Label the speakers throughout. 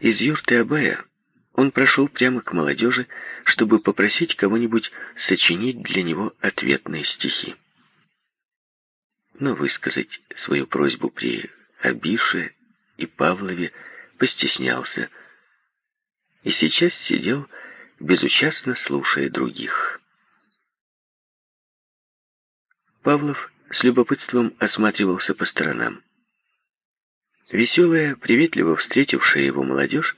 Speaker 1: Из юрты Абая он прошел прямо к молодежи, чтобы попросить кого-нибудь сочинить для него ответные стихи. Но высказать свою просьбу при Абише и Павлове постеснялся, и сейчас сидел, безучастно слушая других. Павлов с любопытством осматривался по сторонам. Веселая, приветливо встретившая его молодежь,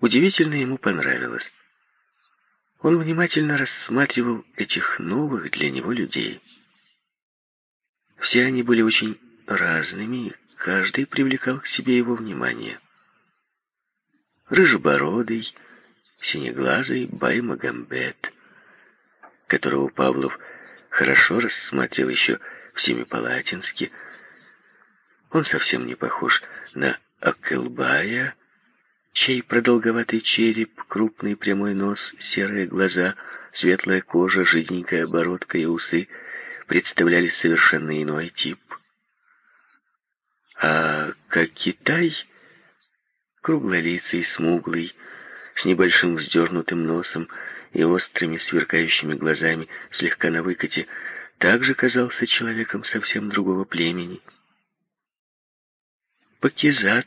Speaker 1: удивительно ему понравилась. Он внимательно рассматривал этих новых для него людей. Все они были очень разными, каждый привлекал к себе его внимание. Рыжебородый, синеглазый Баймагамбет, которого Павлов хорошо рассмотрел еще в Семипалатинске, он совсем не похож на Акелбая, чей продолговатый череп, крупный прямой нос, серые глаза, светлая кожа, жиденькая бородка и усы представляли совершенно иной тип. А как Китай, круглолицый, смуглый, с небольшим вздернутым носом и острыми сверкающими глазами, слегка на выкате, также казался человеком совсем другого племени — Пакизат,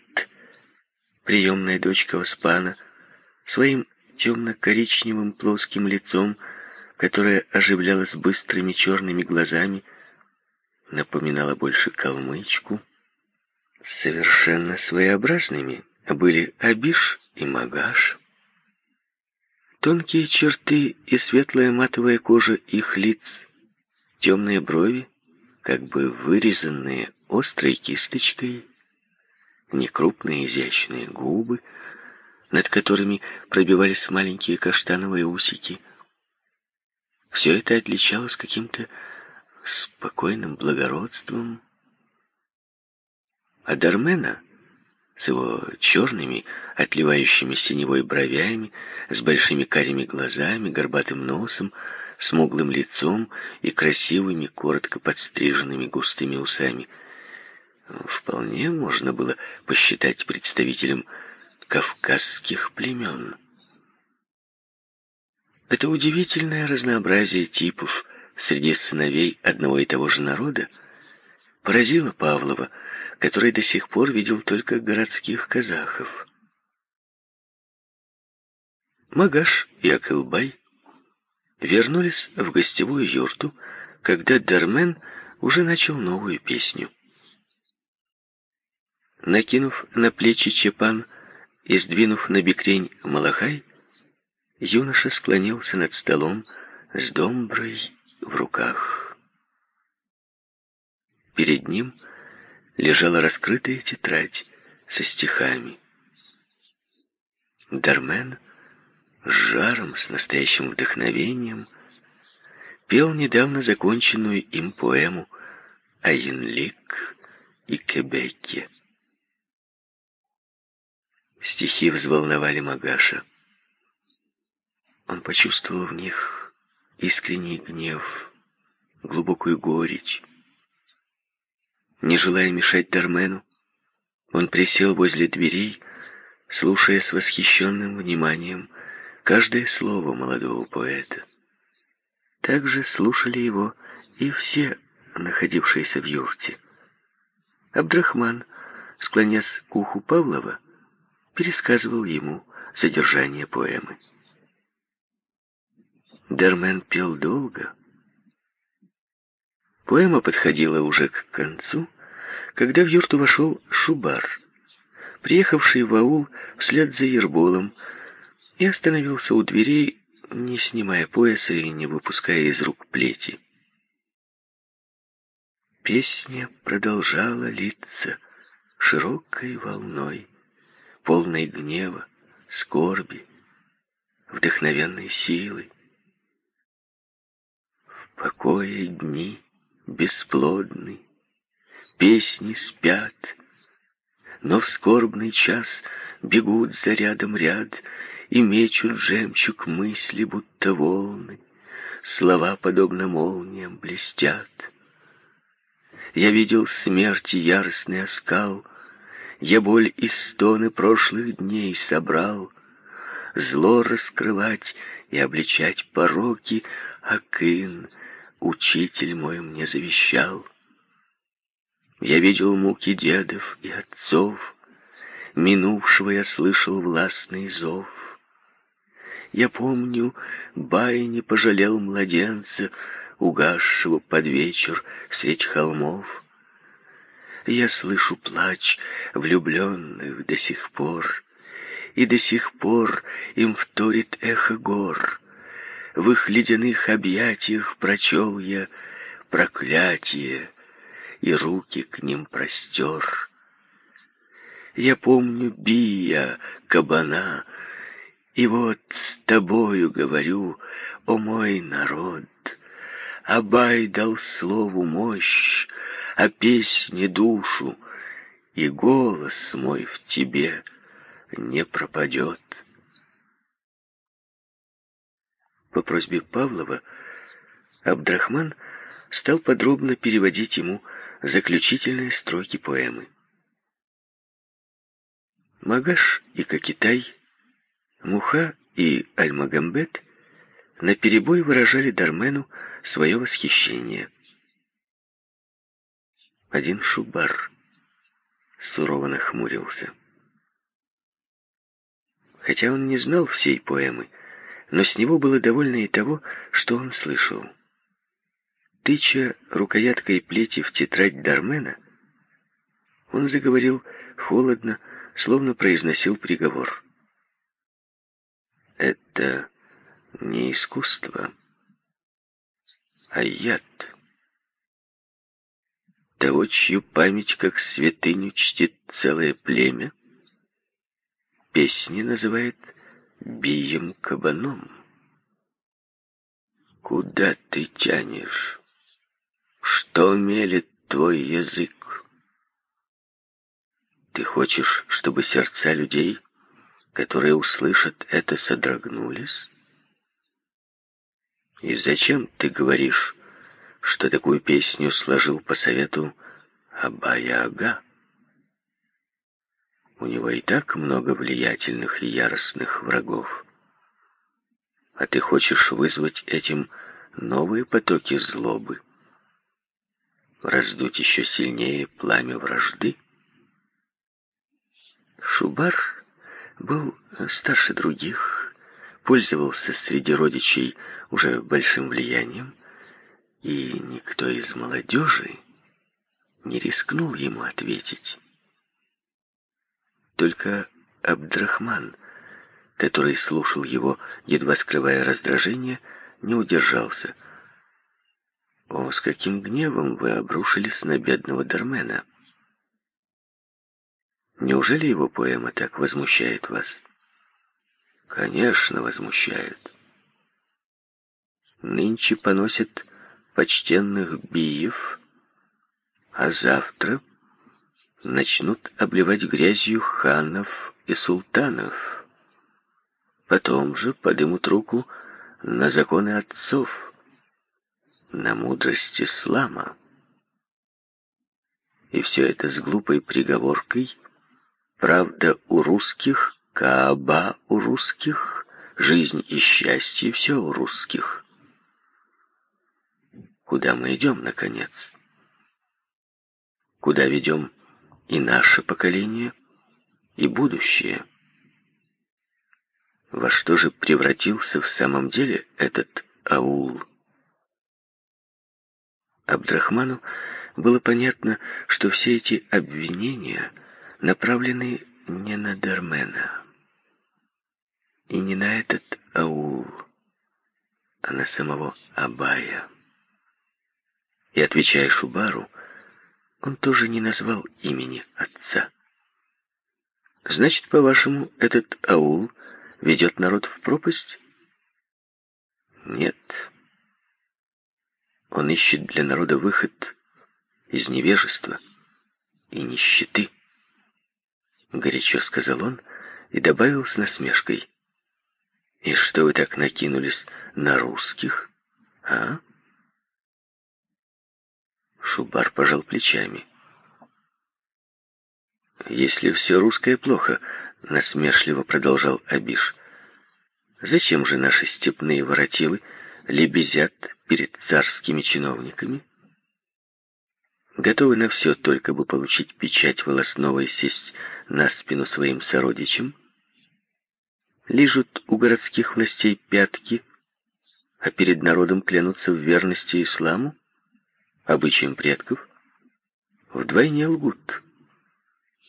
Speaker 1: приемная дочка Оспана, своим темно-коричневым плоским лицом, которое оживлялось быстрыми черными глазами, напоминала больше калмычку. Совершенно своеобразными были Абиш и Магаш. Тонкие черты и светлая матовая кожа их лиц, темные брови, как бы вырезанные острой кисточкой, некрупные изящные губы, над которыми пробивались маленькие каштановые усики. Все это отличалось каким-то спокойным благородством. А Дармена с его черными, отливающими синевой бровями, с большими карими глазами, горбатым носом, смуглым лицом и красивыми, коротко подстриженными густыми усами — вполне можно было посчитать представителем кавказских племен. Это удивительное разнообразие типов среди сыновей одного и того же народа поразило Павлова, который до сих пор видел только городских казахов. Магаш и Акылбай вернулись в гостевую юрту, когда Дармен уже начал новую песню. Накинув на плечи чепан и сдвинув на бекрень малахай, юноша склонился над столом с домброй в руках. Перед ним лежала раскрытая тетрадь со стихами. Дармен с жаром, с настоящим вдохновением пел недавно законченную им поэму «Айнлик и Кебеке». Стихи взволновали Магаша. Он почувствовал в них искренний гнев, глубокую горечь. Не желая мешать Дармену, он присел возле дверей, слушая с восхищенным вниманием каждое слово молодого поэта. Также слушали его и все, находившиеся в юрте. Абдрахман, склонясь к уху Павлова, пересказывал ему содержание поэмы. Дермен пел долго. Поэма подходила уже к концу, когда в юрту вошел Шубар, приехавший в аул вслед за Ерболом, и остановился у дверей, не снимая пояса и не выпуская из рук плети. Песня продолжала литься широкой волной полной гнева, скорби, вдохновенной силы. В покое дни бесплодны, песни спят, но в скорбный час бегут за рядом ряд и мечут жемчуг мысли, будто волны. Слова, подобно молниям, блестят. Я видел смерти яростный оскал, Я боль и стоны прошлых дней собрал, Зло раскрывать и обличать пороки, Акын, учитель мой, мне завещал. Я видел муки дедов и отцов, Минувшего я слышал властный зов. Я помню, Бай не пожалел младенца, Угасшего под вечер средь холмов. Я слышу плач влюбленных до сих пор, И до сих пор им вторит эхо гор. В их ледяных объятиях прочел я проклятие, И руки к ним простер. Я помню Бия, кабана, И вот с тобою говорю, о мой народ, Абай дал слову мощь, а песне душу, И голос мой в тебе не пропадет. По просьбе Павлова Абдрахман стал подробно переводить ему заключительные строки поэмы. Магаш и Кокитай, Муха и Аль-Магамбет наперебой выражали Дармену свое восхищение. Один Шубар сурово нахмурился. Хотя он не знал всей поэмы, но с него было довольно и того, что он слышал. Тыча рукояткой плети в тетрадь Дармена, он заговорил холодно, словно произносил приговор. «Это не искусство, а яд. Того, чью память как святыню чтит целое племя, песни называет бием кабаном. Куда ты тянешь? Что мелет твой язык? Ты хочешь, чтобы сердца людей, которые услышат это, содрогнулись? И зачем ты говоришь, что такую песню сложил по совету Абая-ага? У него и так много влиятельных и яростных врагов. А ты хочешь вызвать этим новые потоки злобы? Раздуть еще сильнее пламя вражды? Шубар был старше других, пользовался среди родичей уже большим влиянием, и никто из молодежи не рискнул ему ответить. Только Абдрахман, который слушал его, едва скрывая раздражение, не удержался. «О, с каким гневом вы обрушились на бедного Дармена!» Неужели его поэма так возмущает вас? Конечно, возмущает. Нынче поносит почтенных биев, а завтра начнут обливать грязью ханов и султанов. Потом же подымут руку на законы отцов, на мудрость ислама. И все это с глупой приговоркой Правда у русских, Кааба у русских, жизнь и счастье все у русских. Куда мы идем, наконец? Куда ведем и наше поколение, и будущее? Во что же превратился в самом деле этот аул? Абдрахману было понятно, что все эти обвинения — направлены не на Дармена и не на этот аул, а на самого Абая. И отвечая Шубару, он тоже не назвал имени отца. Значит, по-вашему, этот аул ведет народ в пропасть? Нет. Он ищет для народа выход из невежества и нищеты. — горячо сказал он и добавил с насмешкой. «И что вы так накинулись на русских, а?» Шубар пожал плечами. Если все русское плохо, насмешливо продолжал Абиш, зачем же наши степные воротилы лебезят перед царскими чиновниками? Готовы на все, только бы получить печать волосного и сесть на спину своим сородичам? Лижут у городских властей пятки, а перед народом клянутся в верности исламу, обычаям предков? Вдвойне лгут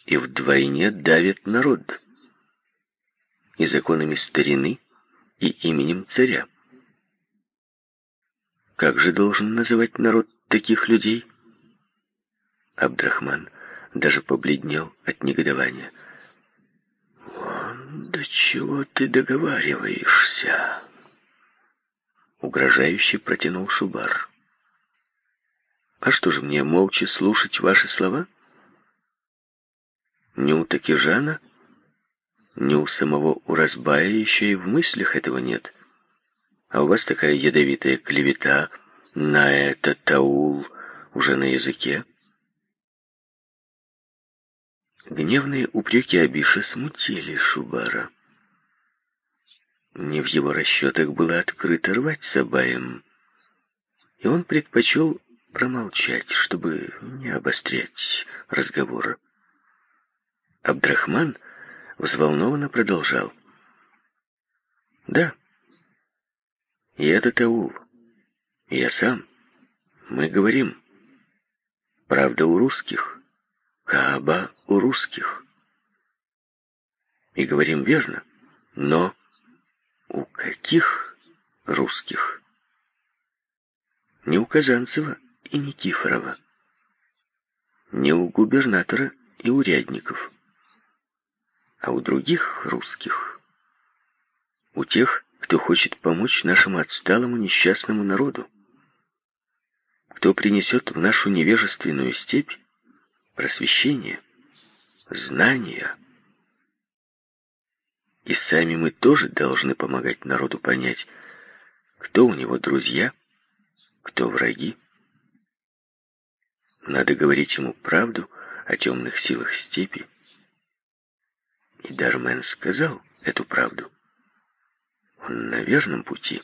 Speaker 1: и вдвойне давят народ и законами старины, и именем царя. Как же должен называть народ таких людей? Абдрахман даже побледнел от негодования. «До чего ты договариваешься?» Угрожающе протянул Шубар. «А что же мне, молча слушать ваши слова?» Ни у Такижана, ни у самого Уразбая еще и в мыслях этого нет. А у вас такая ядовитая клевета на это таул уже на языке. Гневные упреки Абиша смутили Шубара. Не в его расчетах было открыто рвать Сабаем, и он предпочел промолчать, чтобы не обострять разговора. Абдрахман взволнованно продолжал. «Да, аул, и я сам, мы говорим, правда у русских, Кааба у русских. И говорим верно, но у каких русских? Не у Казанцева и Никифорова, не у губернатора и урядников а у других русских, у тех, кто хочет помочь нашему отсталому несчастному народу, кто принесет в нашу невежественную степь просвещение, знания. И сами мы тоже должны помогать народу понять, кто у него друзья, кто враги. Надо говорить ему правду о темных силах степи, и Дармен сказал эту правду. Он на верном пути.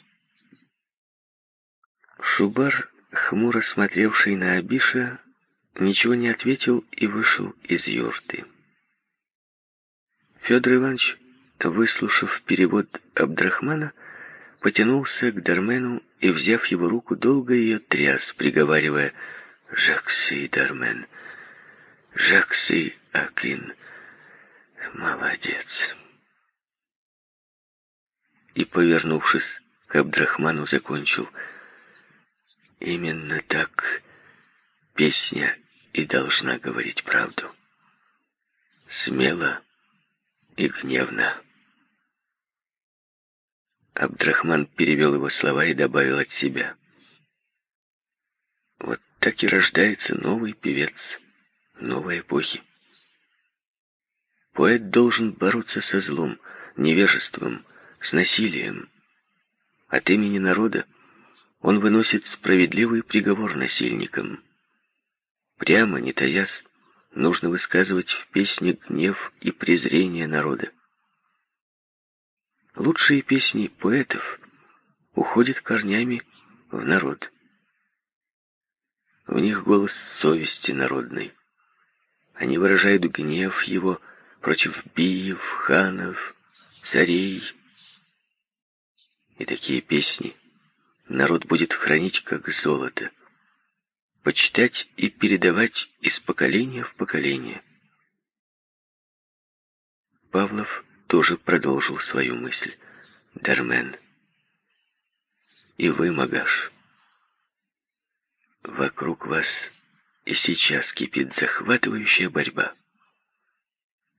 Speaker 1: Шубар, хмуро смотревший на Абиша, ничего не ответил и вышел из юрты. Федор Иванович, выслушав перевод Абдрахмана, потянулся к Дармену и, взяв его руку, долго ее тряс, приговаривая «Жаксы, Дармен! Жаксы, Акин!» Молодец. И, повернувшись к Абдрахману, закончил. Именно так песня и должна говорить правду. Смело и гневно. Абдрахман перевел его слова и добавил от себя. Так и рождается новый певец новой эпохи. Поэт должен бороться со злом, невежеством, с насилием. От имени народа он выносит справедливый приговор насильникам. Прямо, не таясь, нужно высказывать в песне гнев и презрение народа. Лучшие песни поэтов уходят корнями в народ. В них голос совести народной. Они выражают гнев его против биев, ханов, царей. И такие песни народ будет хранить как золото, почитать и передавать из поколения в поколение. Павлов тоже продолжил свою мысль. Дармен. И вы, Магаш. Вокруг вас и сейчас кипит захватывающая борьба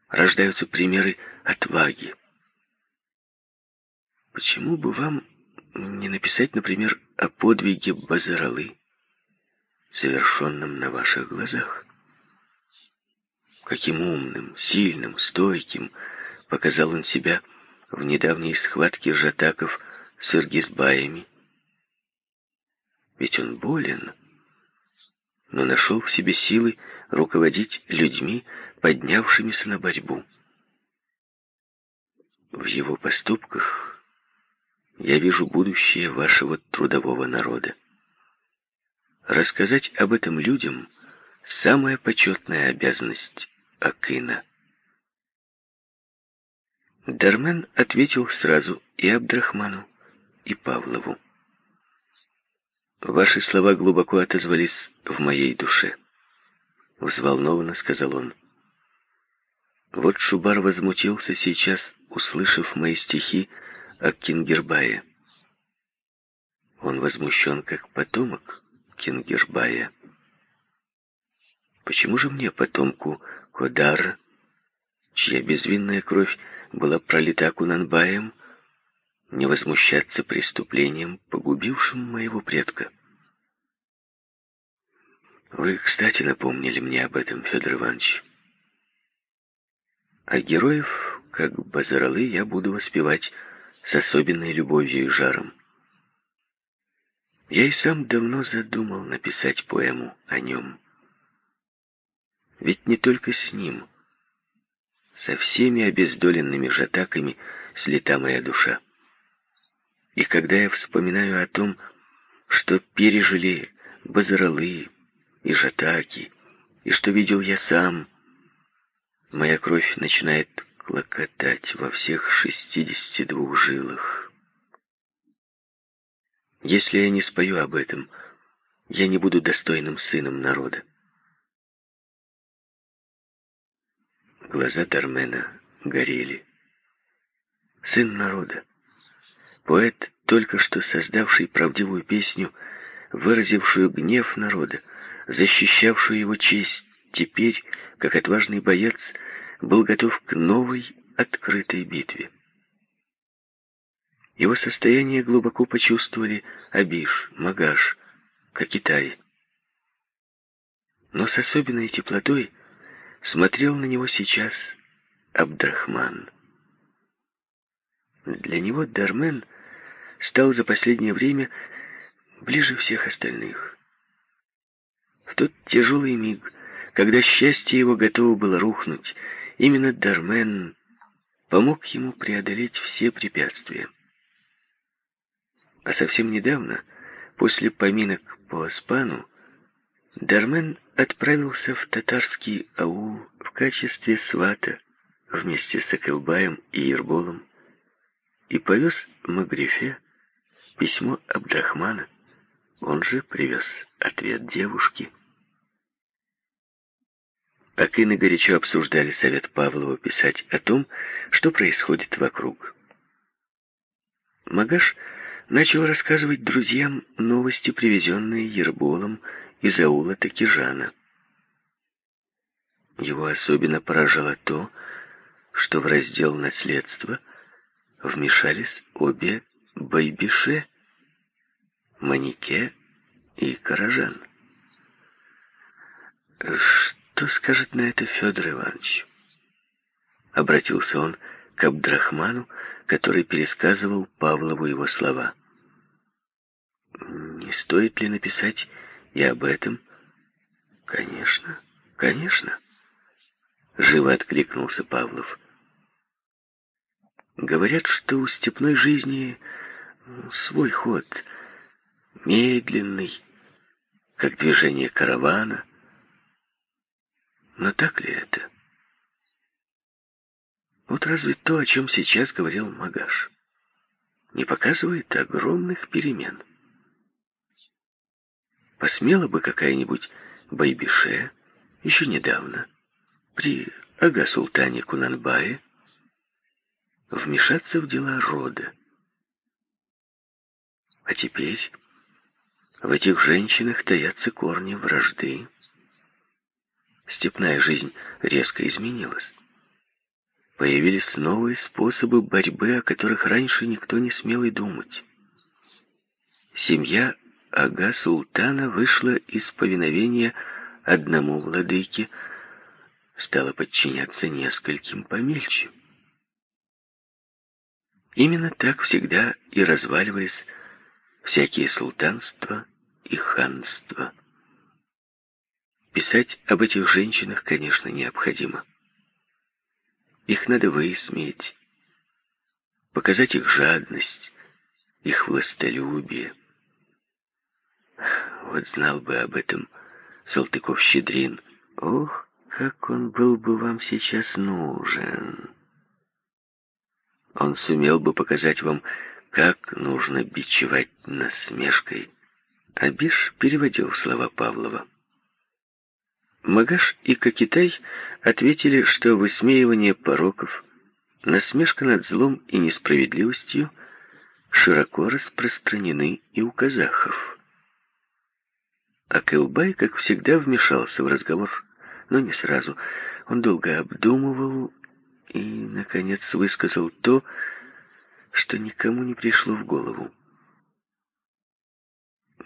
Speaker 1: рождаются примеры отваги. Почему бы вам не написать, например, о подвиге Базаралы, совершенном на ваших глазах? Каким умным, сильным, стойким показал он себя в недавней схватке жатаков с иргизбаями. Ведь он болен, но нашел в себе силы руководить людьми, поднявшимися на борьбу. В его поступках я вижу будущее вашего трудового народа. Рассказать об этом людям — самая почетная обязанность Акина. Дармен ответил сразу и Абдрахману, и Павлову. «Ваши слова глубоко отозвались в моей душе», — взволнованно сказал он. Вот Шубар возмутился сейчас, услышав мои стихи о Кингербае. Он возмущен как потомок Кингербая. Почему же мне, потомку Кодара, чья безвинная кровь была пролита Кунанбаем, не возмущаться преступлением, погубившим моего предка. Вы, кстати, напомнили мне об этом, Федор Иванович. А героев, как базаралы, я буду воспевать с особенной любовью и жаром. Я и сам давно задумал написать поэму о нем. Ведь не только с ним, со всеми обездоленными жатаками слета моя душа. И когда я вспоминаю о том, что пережили базаралы и жатаки, и что видел я сам, моя кровь начинает клокотать во всех шестидесяти двух жилах. Если я не спою об этом, я не буду достойным сыном народа. Глаза Дармена горели. Сын народа. Поэт, только что создавший правдивую песню, выразившую гнев народа, защищавшую его честь, теперь, как отважный боец, был готов к новой открытой битве. Его состояние глубоко почувствовали Абиш, Магаш, Кокитай. Но с особенной теплотой смотрел на него сейчас Абдрахман. Для него Дармен стал за последнее время ближе всех остальных. В тот тяжелый миг, когда счастье его готово было рухнуть, именно Дармен помог ему преодолеть все препятствия. А совсем недавно, после поминок по Аспану, Дармен отправился в татарский аул в качестве свата вместе с Акелбаем и Ерболом и повез Магрифе письмо Абдрахмана. Он же привез ответ девушки. Акины горячо обсуждали совет Павлова писать о том, что происходит вокруг. Магаш начал рассказывать друзьям новости, привезенные Ерболом из аула Такижана. Его особенно поражало то, что в раздел наследства вмешались обе Байбише, Манике и Каражан. «Что скажет на это Федор Иванович?» Обратился он к Абдрахману, который пересказывал Павлову его слова. «Не стоит ли написать и об этом?» «Конечно, конечно», — живо откликнулся Павлов. Говорят, что у степной жизни свой ход, медленный, как движение каравана. Но так ли это? Вот разве то, о чем сейчас говорил Магаш, не показывает огромных перемен? Посмела бы какая-нибудь Байбише еще недавно при ага-султане Кунанбае вмешаться в дела рода. А теперь в этих женщинах таятся корни вражды. Степная жизнь резко изменилась. Появились новые способы борьбы, о которых раньше никто не смел и думать. Семья Ага-Султана вышла из повиновения одному владыке, стала подчиняться нескольким помельче. Именно так всегда и разваливались всякие султанства и ханства. Писать об этих женщинах, конечно, необходимо. Их надо высмеять, показать их жадность, их властолюбие. Вот знал бы об этом Салтыков-Щедрин. Ох, как он был бы вам сейчас нужен. Он сумел бы показать вам, как нужно бичевать насмешкой. Абиш переводил слова Павлова. Магаш и Кокитай ответили, что высмеивание пороков, насмешка над злом и несправедливостью широко распространены и у казахов. А Кылбай, как всегда, вмешался в разговор, но не сразу. Он долго обдумывал и, наконец, высказал то, что никому не пришло в голову.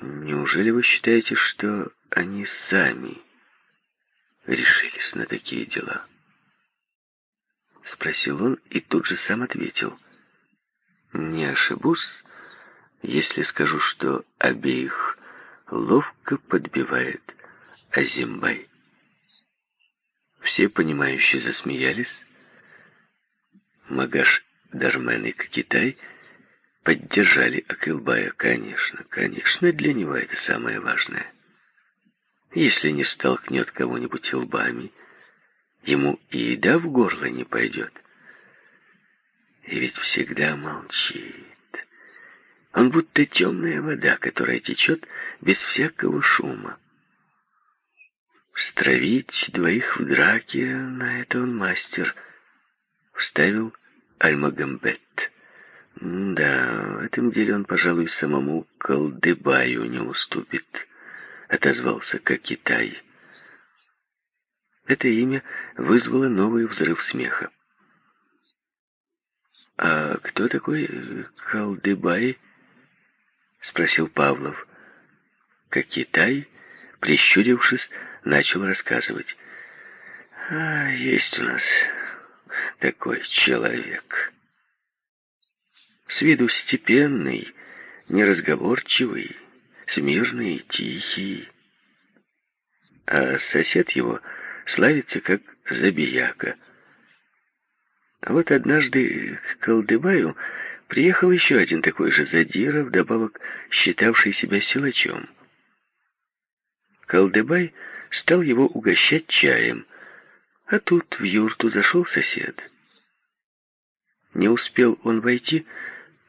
Speaker 1: «Неужели вы считаете, что они сами решились на такие дела?» Спросил он и тут же сам ответил. «Не ошибусь, если скажу, что обеих ловко подбивает Азимбай». Все понимающие засмеялись. Магаш, Дармен и Китай поддержали Акылбая. Конечно, конечно, для него это самое важное. Если не столкнет кого-нибудь лбами, ему и еда в горло не пойдет. И ведь всегда молчит. Он будто темная вода, которая течет без всякого шума. Стравить двоих в драке, на это он мастер, вставил Альмагамбет. Да, в этом деле он, пожалуй, самому Колдыбаю не уступит отозвался как Китай. Это имя вызвало новый взрыв смеха. «А кто такой Колдыбай?» — спросил Павлов. Как Китай, прищурившись, начал рассказывать. «А, есть у нас такой человек. С виду степенный, неразговорчивый, смирный тихий. А сосед его славится как забияка. А вот однажды к Колдыбаю приехал еще один такой же задира, вдобавок считавший себя силачом. Колдыбай стал его угощать чаем, а тут в юрту зашел сосед. Не успел он войти,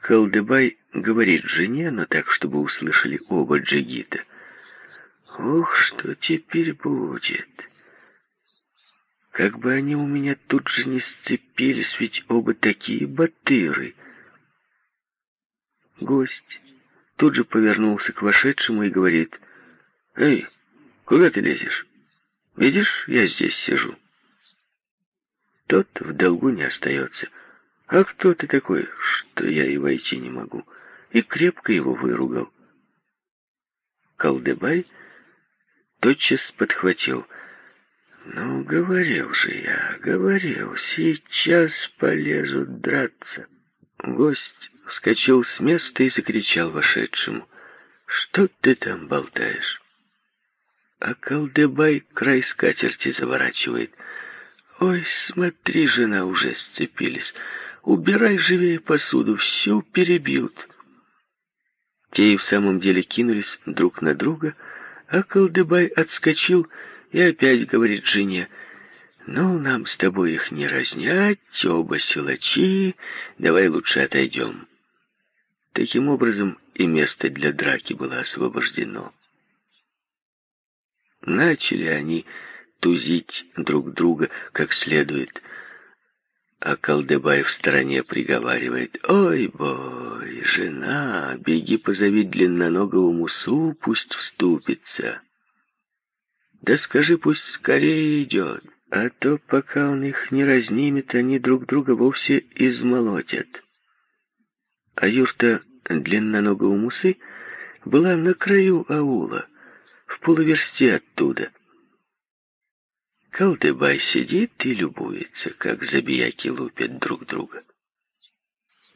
Speaker 1: Колдыбай говорит жене, но так, чтобы услышали оба джигита. «Ох, что теперь будет!» Как бы они у меня тут же не сцепились, ведь оба такие батыры. Гость тут же повернулся к вошедшему и говорит, «Эй, куда ты лезешь? Видишь, я здесь сижу». Тот в долгу не остается. «А кто ты такой, что я и войти не могу?» И крепко его выругал. Колдебай тотчас подхватил. «Ну, говорил же я, говорил, сейчас полезут драться». Гость вскочил с места и закричал вошедшему. «Что ты там болтаешь?» А Колдебай край скатерти заворачивает. «Ой, смотри, жена, уже сцепились». Убирай живее посуду, всю перебьют. Те и в самом деле кинулись друг на друга, а Колдыбай отскочил и опять говорит жене, «Ну, нам с тобой их не разнять, оба силачи, давай лучше отойдем». Таким образом и место для драки было освобождено. Начали они тузить друг друга как следует — а Колдебай в стороне приговаривает, «Ой, бой, жена, беги позови длинноногого мусу, пусть вступится. Да скажи, пусть скорее идет, а то, пока он их не разнимет, они друг друга вовсе измолотят». А юрта длинноногого мусы была на краю аула, в полуверсте оттуда — Колдыбай сидит и любуется, как забияки лупят друг друга.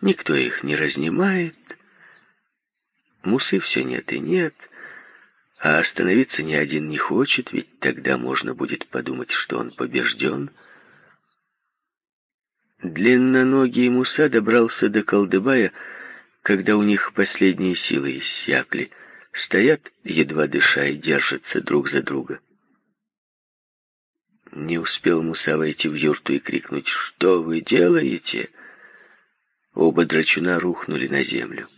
Speaker 1: Никто их не разнимает, мусы все нет и нет, А остановиться ни один не хочет, ведь тогда можно будет подумать, что он побежден. Длинноногий Муса добрался до Колдыбая, когда у них последние силы иссякли. Стоят, едва дыша, и держатся друг за друга. Не успел Муса войти в юрту и крикнуть «Что вы делаете?» Оба драчуна рухнули на землю.